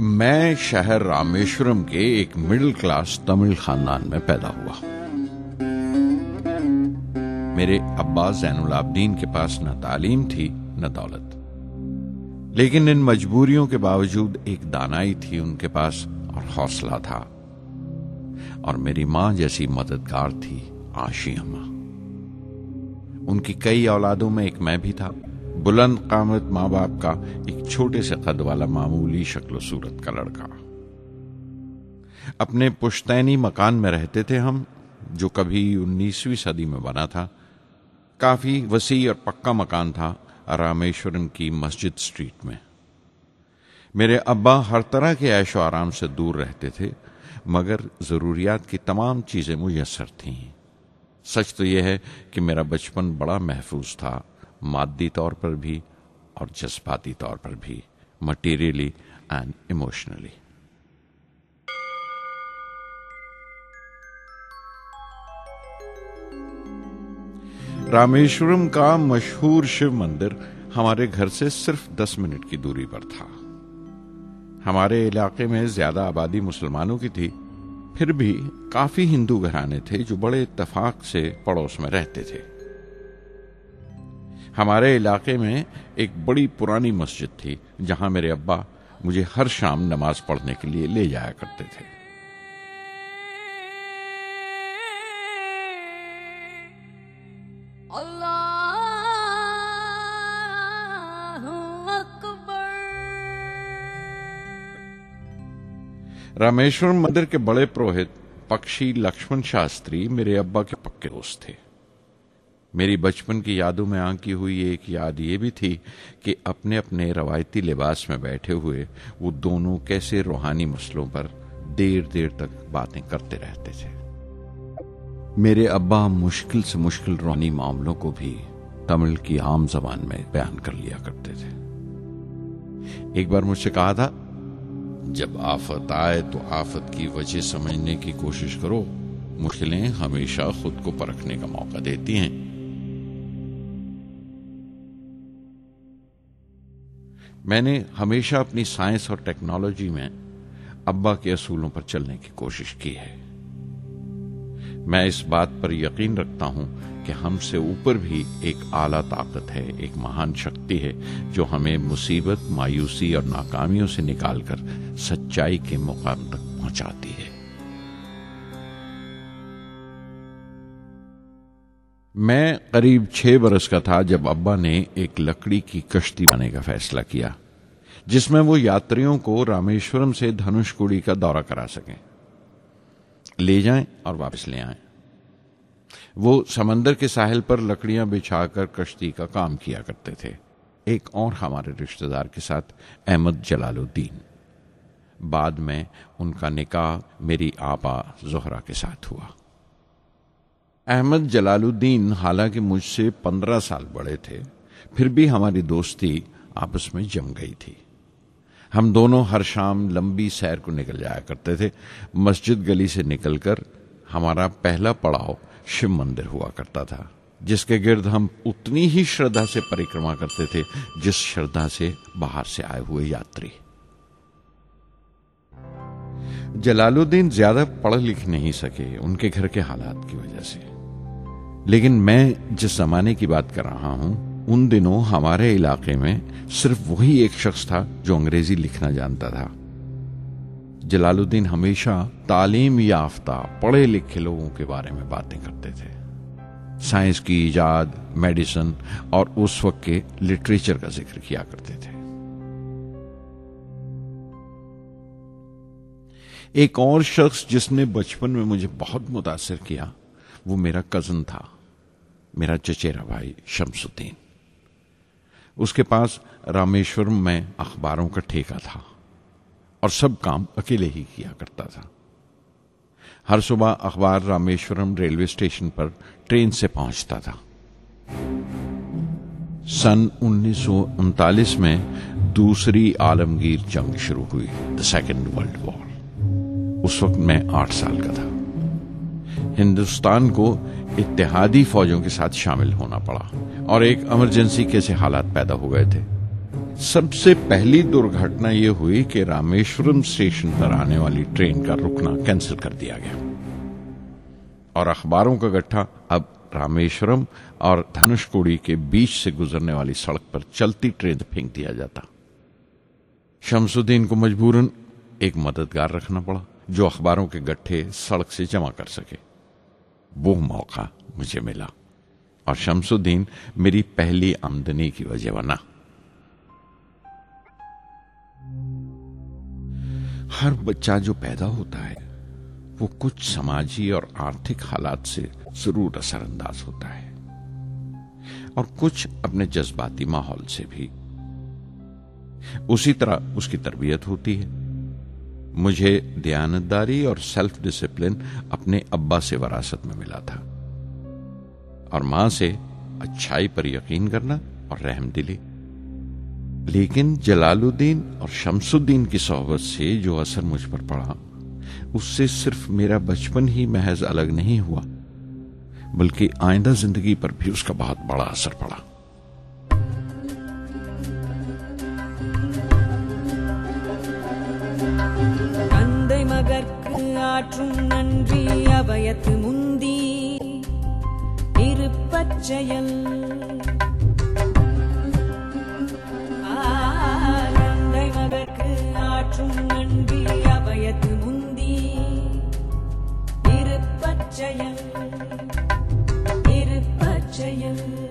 मैं शहर रामेश्वरम के एक मिडिल क्लास तमिल खानदान में पैदा हुआ मेरे अब्बा जैनुल के पास न तालीम थी, न दौलत। लेकिन इन मजबूरियों के बावजूद एक दानाई थी उनके पास और हौसला था। और मेरी माँ जैसी मददगार थी आशी अम्मा। उनकी कई औलादों में एक मैं भी था। बुलंद कामत माँ बाप का एक छोटे से कद वाला मामूली शक्ल सूरत का लड़का। अपने पुश्तैनी मकान में रहते थे हम, जो कभी उन्नीसवीं सदी में बना था। काफ़ी वसी और पक्का मकान था रामेश्वरम की मस्जिद स्ट्रीट में। मेरे अब्बा हर तरह के ऐशो आराम से दूर रहते थे, मगर जरूरियात की तमाम चीज़ें मुयसर थीं। सच तो यह है कि मेरा बचपन बड़ा महफूज था, मादी तौर पर भी और जज्बाती तौर पर भी मटीरियली एंड इमोशनली रामेश्वरम का मशहूर शिव मंदिर हमारे घर से सिर्फ़ दस मिनट की दूरी पर था। हमारे इलाके में ज़्यादा आबादी मुसलमानों की थी फिर भी काफ़ी हिंदू घराने थे जो बड़े इतफाक से पड़ोस में रहते थे। हमारे इलाके में एक बड़ी पुरानी मस्जिद थी, जहाँ मेरे अब्बा मुझे हर शाम नमाज़ पढ़ने के लिए ले जाया करते थे। रामेश्वरम मंदिर के बड़े पुरोहित पक्षी लक्ष्मण शास्त्री मेरे अब्बा के पक्के दोस्त थे। मेरी बचपन की यादों में आंकी हुई एक याद ये भी थी कि अपने अपने रवायती लिबास में बैठे हुए वो दोनों कैसे रूहानी मसलों पर देर देर तक बातें करते रहते थे। मेरे अब्बा मुश्किल से मुश्किल रूहानी मामलों को भी तमिल की आम जबान में बयान कर लिया करते थे। एक बार मुझसे कहा था जब आफत आए तो आफत की वजह समझने की कोशिश करो। मुश्किलें हमेशा खुद को परखने का मौका देती हैं। मैंने हमेशा अपनी साइंस और टेक्नोलॉजी में अब्बा के असूलों पर चलने की कोशिश की है। मैं इस बात पर यकीन रखता हूँ कि हमसे ऊपर भी एक आला ताकत है, एक महान शक्ति है, जो हमें मुसीबत, मायूसी और नाकामियों से निकालकर सच्चाई के मुकाम तक पहुंचाती है। मैं करीब छह बरस का था जब अब्बा ने एक लकड़ी की कश्ती बनाने का फैसला किया, जिसमें वो यात्रियों को रामेश्वरम से धनुषकुड़ी का दौरा करा सकें। ले जाएँ और वापस ले आएँ। वो समंदर के साहिल पर लकड़ियाँ बिछाकर कश्ती का काम किया करते थे। एक और हमारे रिश्तेदार के साथ, अहमद जलालुद्दीन। बाद में उनका निकाह मेरी आपा जोहरा के साथ हुआ। अहमद जलालुद्दीन हालाँकि मुझसे पंद्रह साल बड़े थे, फिर भी हमारी दोस्ती आपस में जम गई थी। हम दोनों हर शाम लंबी सैर को निकल जाया करते थे। मस्जिद गली से निकलकर हमारा पहला पड़ाव शिव मंदिर हुआ करता था, जिसके गिर्द हम उतनी ही श्रद्धा से परिक्रमा करते थे जिस श्रद्धा से बाहर से आए हुए यात्री। जलालुद्दीन ज़्यादा पढ़ लिख नहीं सके उनके घर के हालात की वजह से। लेकिन मैं जिस जमाने की बात कर रहा हूँ उन दिनों हमारे इलाके में सिर्फ़ वही एक शख्स था जो अंग्रेज़ी लिखना जानता था। जलालुद्दीन हमेशा तालीम याफ्ता पढ़े लिखे लोगों के बारे में बातें करते थे। साइंस की ईजाद, मेडिसिन और उस वक्त के लिटरेचर का ज़िक्र किया करते थे। एक और शख्स जिसने बचपन में मुझे बहुत मुतासर किया, वो मेरा कज़न था, मेरा चचेरा भाई शमसुद्दीन। उसके पास रामेश्वरम में अखबारों का ठेका था और सब काम अकेले ही किया करता था। हर सुबह अखबार रामेश्वरम रेलवे स्टेशन पर ट्रेन से पहुँचता था। सन उन्नीस सौ उनतालीस में दूसरी आलमगीर जंग शुरू हुई द सेकेंड वर्ल्ड वॉर उस वक्त मैं आठ साल का था। हिंदुस्तान को इत्तेहादी फौजों के साथ शामिल होना पड़ा और एक इमरजेंसी के से हालात पैदा हो गए थे। सबसे पहली दुर्घटना यह हुई कि रामेश्वरम स्टेशन पर आने वाली ट्रेन का रुकना कैंसिल कर दिया गया। और अखबारों का गट्ठा अब रामेश्वरम और धनुषकोड़ी के बीच से गुजरने वाली सड़क पर चलती ट्रेन फेंक दिया जाता। शमसुद्दीन को मजबूरन एक मददगार रखना पड़ा, जो अखबारों के गट्ठे सड़क से जमा कर सके। वो मौका मुझे मिला। और शमसुद्दीन मेरी पहली आमदनी की वजह बना। हर बच्चा जो पैदा होता है, वो कुछ समाजी और आर्थिक हालात से ज़रूर असरअंदाज होता है। और कुछ अपने जज्बाती माहौल से भी। उसी तरह उसकी तरबियत होती है। मुझे दयानतदारी और सेल्फ डिसिप्लिन अपने अब्बा से वरासत में मिला था। और माँ से अच्छाई पर यकीन करना और रहम दिली। लेकिन जलालुद्दीन और शमसुद्दीन की सोहबत से जो असर मुझ पर पड़ा, उससे सिर्फ़ मेरा बचपन ही महज अलग नहीं हुआ, बल्कि आइंदा ज़िंदगी पर भी उसका बहुत बड़ा असर पड़ा। நன்றி அபயத்து முந்தி இருப்பச்செயல். தந்தை மகற்கு ஆற்றும் நன்றி அபயத்து முந்தி இருப்பச்செயல். இருப்பச்செயல்.